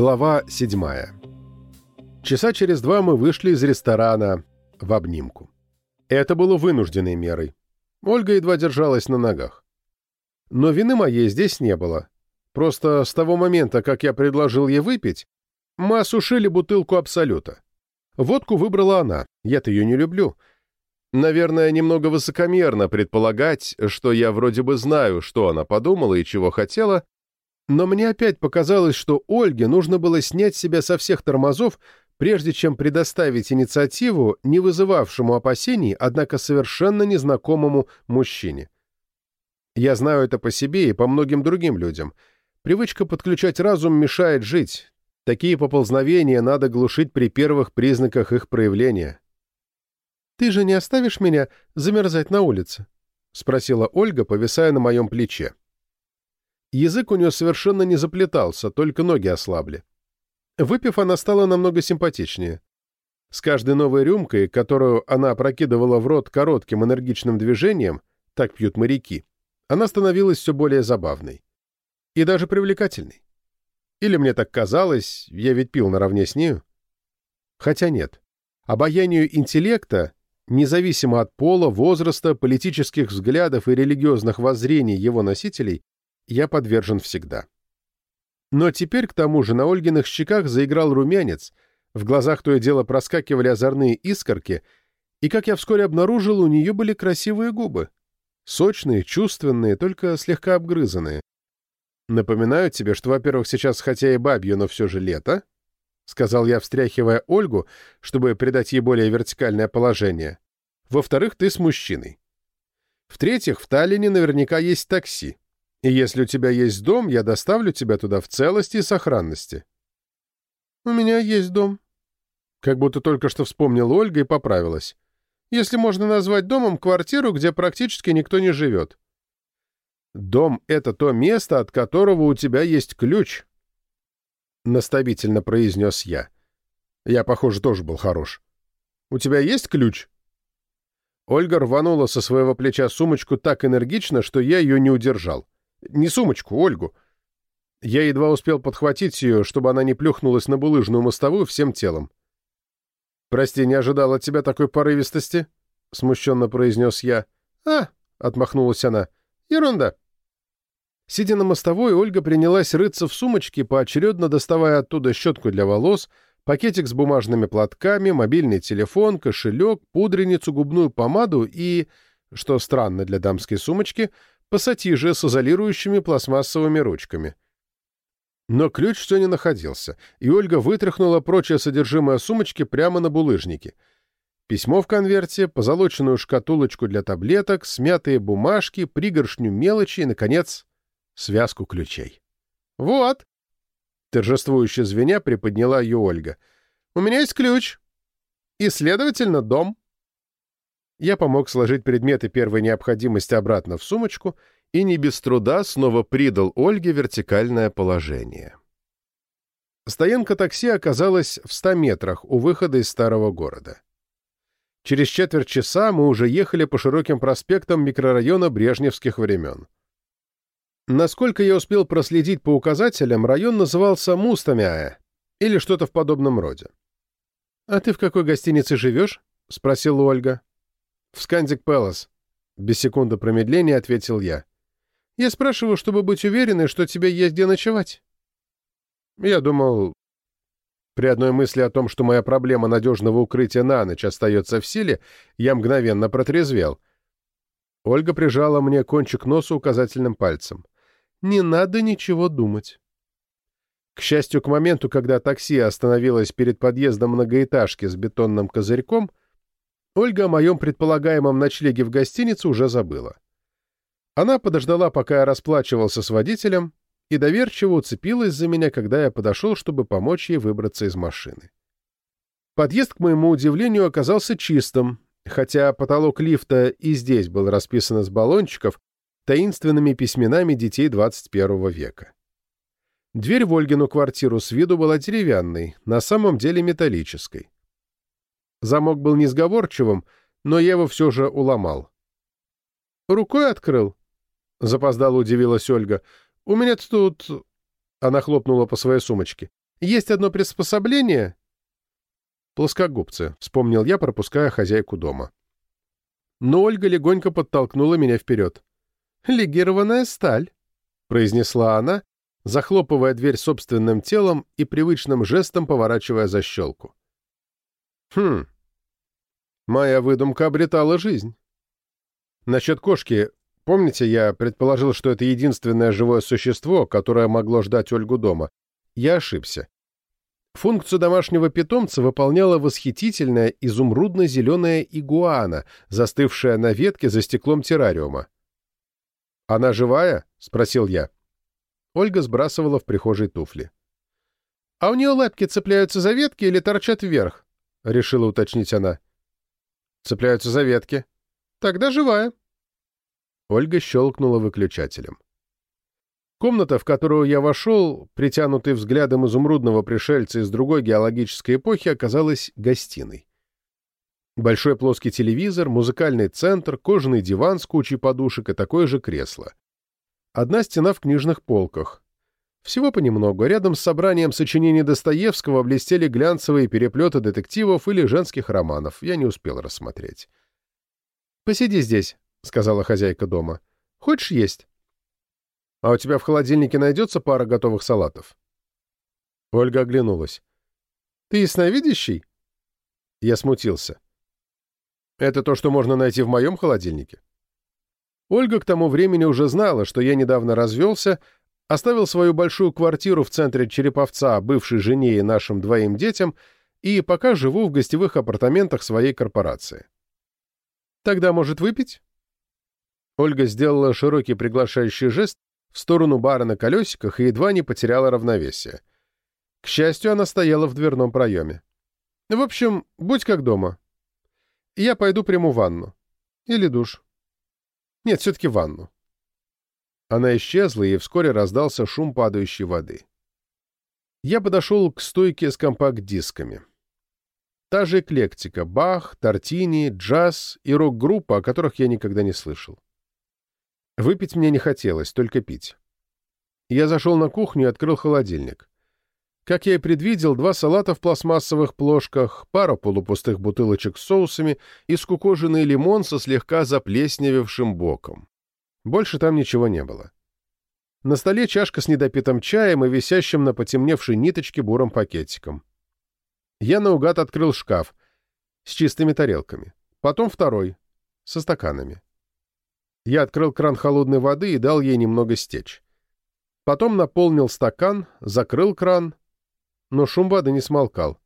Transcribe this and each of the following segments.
Глава 7. Часа через два мы вышли из ресторана в обнимку. Это было вынужденной мерой. Ольга едва держалась на ногах. Но вины моей здесь не было. Просто с того момента, как я предложил ей выпить, мы осушили бутылку Абсолюта. Водку выбрала она, я-то ее не люблю. Наверное, немного высокомерно предполагать, что я вроде бы знаю, что она подумала и чего хотела, но мне опять показалось, что Ольге нужно было снять себя со всех тормозов, прежде чем предоставить инициативу, не вызывавшему опасений, однако совершенно незнакомому мужчине. Я знаю это по себе и по многим другим людям. Привычка подключать разум мешает жить. Такие поползновения надо глушить при первых признаках их проявления. «Ты же не оставишь меня замерзать на улице?» — спросила Ольга, повисая на моем плече. Язык у нее совершенно не заплетался, только ноги ослабли. Выпив, она стала намного симпатичнее. С каждой новой рюмкой, которую она опрокидывала в рот коротким энергичным движением, так пьют моряки, она становилась все более забавной. И даже привлекательной. Или мне так казалось, я ведь пил наравне с нею. Хотя нет. Обаянию интеллекта, независимо от пола, возраста, политических взглядов и религиозных воззрений его носителей, я подвержен всегда. Но теперь, к тому же, на Ольгиных щеках заиграл румянец, в глазах то и дело проскакивали озорные искорки, и, как я вскоре обнаружил, у нее были красивые губы. Сочные, чувственные, только слегка обгрызанные. Напоминаю тебе, что, во-первых, сейчас хотя и бабье, но все же лето, — сказал я, встряхивая Ольгу, чтобы придать ей более вертикальное положение. Во-вторых, ты с мужчиной. В-третьих, в Таллине наверняка есть такси. И если у тебя есть дом, я доставлю тебя туда в целости и сохранности. — У меня есть дом. Как будто только что вспомнила Ольга и поправилась. Если можно назвать домом квартиру, где практически никто не живет. Дом — это то место, от которого у тебя есть ключ. Наставительно произнес я. Я, похоже, тоже был хорош. У тебя есть ключ? Ольга рванула со своего плеча сумочку так энергично, что я ее не удержал. Не сумочку, Ольгу. Я едва успел подхватить ее, чтобы она не плюхнулась на булыжную мостовую всем телом. «Прости, не ожидал от тебя такой порывистости», — смущенно произнес я. «А», — отмахнулась она, — «ерунда». Сидя на мостовой, Ольга принялась рыться в сумочке, поочередно доставая оттуда щетку для волос, пакетик с бумажными платками, мобильный телефон, кошелек, пудреницу, губную помаду и, что странно для дамской сумочки, пассатижи с изолирующими пластмассовыми ручками. Но ключ все не находился, и Ольга вытряхнула прочее содержимое сумочки прямо на булыжнике. Письмо в конверте, позолоченную шкатулочку для таблеток, смятые бумажки, пригоршню мелочи и, наконец, связку ключей. «Вот!» — торжествующе звеня приподняла ее Ольга. «У меня есть ключ. И, следовательно, дом». Я помог сложить предметы первой необходимости обратно в сумочку и не без труда снова придал Ольге вертикальное положение. Стоянка такси оказалась в ста метрах у выхода из старого города. Через четверть часа мы уже ехали по широким проспектам микрорайона брежневских времен. Насколько я успел проследить по указателям, район назывался Мустамяэ или что-то в подобном роде. «А ты в какой гостинице живешь?» — спросила Ольга. «В Скандик Пэлас», — без секунды промедления ответил я. «Я спрашиваю, чтобы быть уверенной, что тебе есть где ночевать». Я думал... При одной мысли о том, что моя проблема надежного укрытия на ночь остается в силе, я мгновенно протрезвел. Ольга прижала мне кончик носа указательным пальцем. «Не надо ничего думать». К счастью, к моменту, когда такси остановилось перед подъездом многоэтажки с бетонным козырьком, Ольга о моем предполагаемом ночлеге в гостинице уже забыла. Она подождала, пока я расплачивался с водителем, и доверчиво уцепилась за меня, когда я подошел, чтобы помочь ей выбраться из машины. Подъезд, к моему удивлению, оказался чистым, хотя потолок лифта и здесь был расписан из баллончиков таинственными письменами детей 21 века. Дверь в Ольгину квартиру с виду была деревянной, на самом деле металлической. Замок был несговорчивым, но я его все же уломал. «Рукой открыл?» — запоздало удивилась Ольга. «У меня тут...» — она хлопнула по своей сумочке. Есть одно приспособление...» «Плоскогубцы», — вспомнил я, пропуская хозяйку дома. Но Ольга легонько подтолкнула меня вперед. «Легированная сталь», — произнесла она, захлопывая дверь собственным телом и привычным жестом поворачивая защелку. «Хм, моя выдумка обретала жизнь. Насчет кошки, помните, я предположил, что это единственное живое существо, которое могло ждать Ольгу дома? Я ошибся. Функцию домашнего питомца выполняла восхитительная изумрудно-зеленая игуана, застывшая на ветке за стеклом террариума. «Она живая?» — спросил я. Ольга сбрасывала в прихожей туфли. «А у нее лапки цепляются за ветки или торчат вверх?» — решила уточнить она. «Цепляются за ветки. Тогда живая». Ольга щелкнула выключателем. Комната, в которую я вошел, притянутый взглядом изумрудного пришельца из другой геологической эпохи, оказалась гостиной. Большой плоский телевизор, музыкальный центр, кожаный диван с кучей подушек и такое же кресло. Одна стена в книжных полках. Всего понемногу. Рядом с собранием сочинений Достоевского блестели глянцевые переплеты детективов или женских романов. Я не успел рассмотреть. «Посиди здесь», — сказала хозяйка дома. «Хочешь есть?» «А у тебя в холодильнике найдется пара готовых салатов?» Ольга оглянулась. «Ты ясновидящий?» Я смутился. «Это то, что можно найти в моем холодильнике?» Ольга к тому времени уже знала, что я недавно развелся, оставил свою большую квартиру в центре Череповца бывшей жене и нашим двоим детям и пока живу в гостевых апартаментах своей корпорации. «Тогда, может, выпить?» Ольга сделала широкий приглашающий жест, в сторону бара на колесиках и едва не потеряла равновесие. К счастью, она стояла в дверном проеме. «В общем, будь как дома. Я пойду приму ванну. Или душ. Нет, все-таки ванну». Она исчезла, и вскоре раздался шум падающей воды. Я подошел к стойке с компакт-дисками. Та же эклектика — Бах, Тортини, джаз и рок-группа, о которых я никогда не слышал. Выпить мне не хотелось, только пить. Я зашел на кухню и открыл холодильник. Как я и предвидел, два салата в пластмассовых плошках, пара полупустых бутылочек с соусами и скукоженный лимон со слегка заплесневевшим боком. Больше там ничего не было. На столе чашка с недопитым чаем и висящим на потемневшей ниточке бурым пакетиком. Я наугад открыл шкаф с чистыми тарелками. Потом второй, со стаканами. Я открыл кран холодной воды и дал ей немного стечь. Потом наполнил стакан, закрыл кран, но шум воды не смолкал.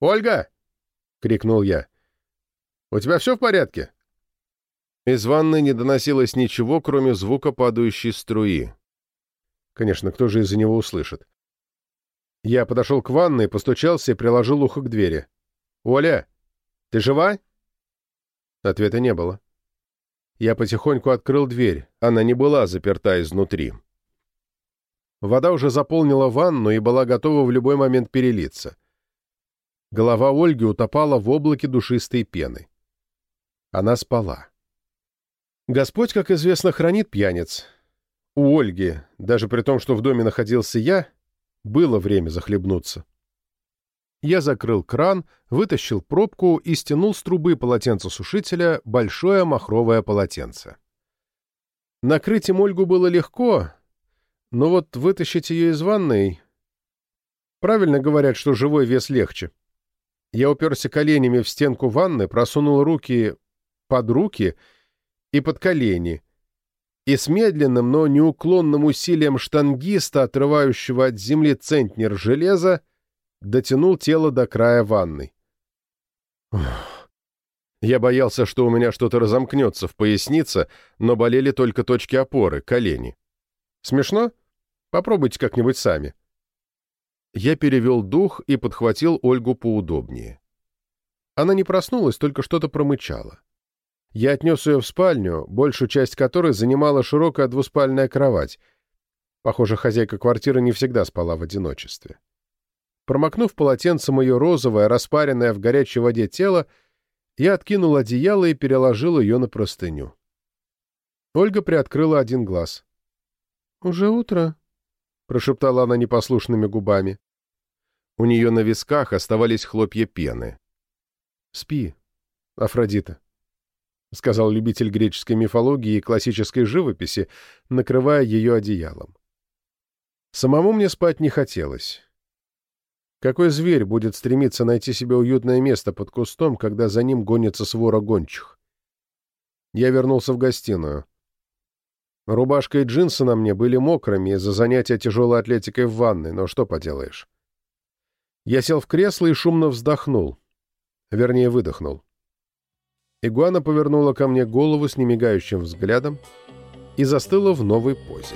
«Ольга!» — крикнул я. «У тебя все в порядке?» Из ванной не доносилось ничего, кроме звука падающей струи. Конечно, кто же из-за него услышит? Я подошел к ванной, постучался и приложил ухо к двери. «Оля, ты жива?» Ответа не было. Я потихоньку открыл дверь. Она не была заперта изнутри. Вода уже заполнила ванну и была готова в любой момент перелиться. Голова Ольги утопала в облаке душистой пены. Она спала. Господь, как известно, хранит пьяниц. У Ольги, даже при том, что в доме находился я, было время захлебнуться. Я закрыл кран, вытащил пробку и стянул с трубы полотенцесушителя большое махровое полотенце. Накрыть им Ольгу было легко, но вот вытащить ее из ванной... Правильно говорят, что живой вес легче. Я уперся коленями в стенку ванны, просунул руки под руки и под колени, и с медленным, но неуклонным усилием штангиста, отрывающего от земли центнер железа, дотянул тело до края ванной. Я боялся, что у меня что-то разомкнется в пояснице, но болели только точки опоры, колени. Смешно? Попробуйте как-нибудь сами. Я перевел дух и подхватил Ольгу поудобнее. Она не проснулась, только что-то промычала. Я отнес ее в спальню, большую часть которой занимала широкая двуспальная кровать. Похоже, хозяйка квартиры не всегда спала в одиночестве. Промокнув полотенцем ее розовое, распаренное в горячей воде тело, я откинул одеяло и переложил ее на простыню. Ольга приоткрыла один глаз. «Уже утро», — прошептала она непослушными губами. У нее на висках оставались хлопья пены. «Спи, Афродита», — сказал любитель греческой мифологии и классической живописи, накрывая ее одеялом. Самому мне спать не хотелось. Какой зверь будет стремиться найти себе уютное место под кустом, когда за ним гонится свора гончих? Я вернулся в гостиную. Рубашка и джинсы на мне были мокрыми из-за занятия тяжелой атлетикой в ванной, но что поделаешь. Я сел в кресло и шумно вздохнул. Вернее, выдохнул. Игуана повернула ко мне голову с немигающим взглядом и застыла в новой позе.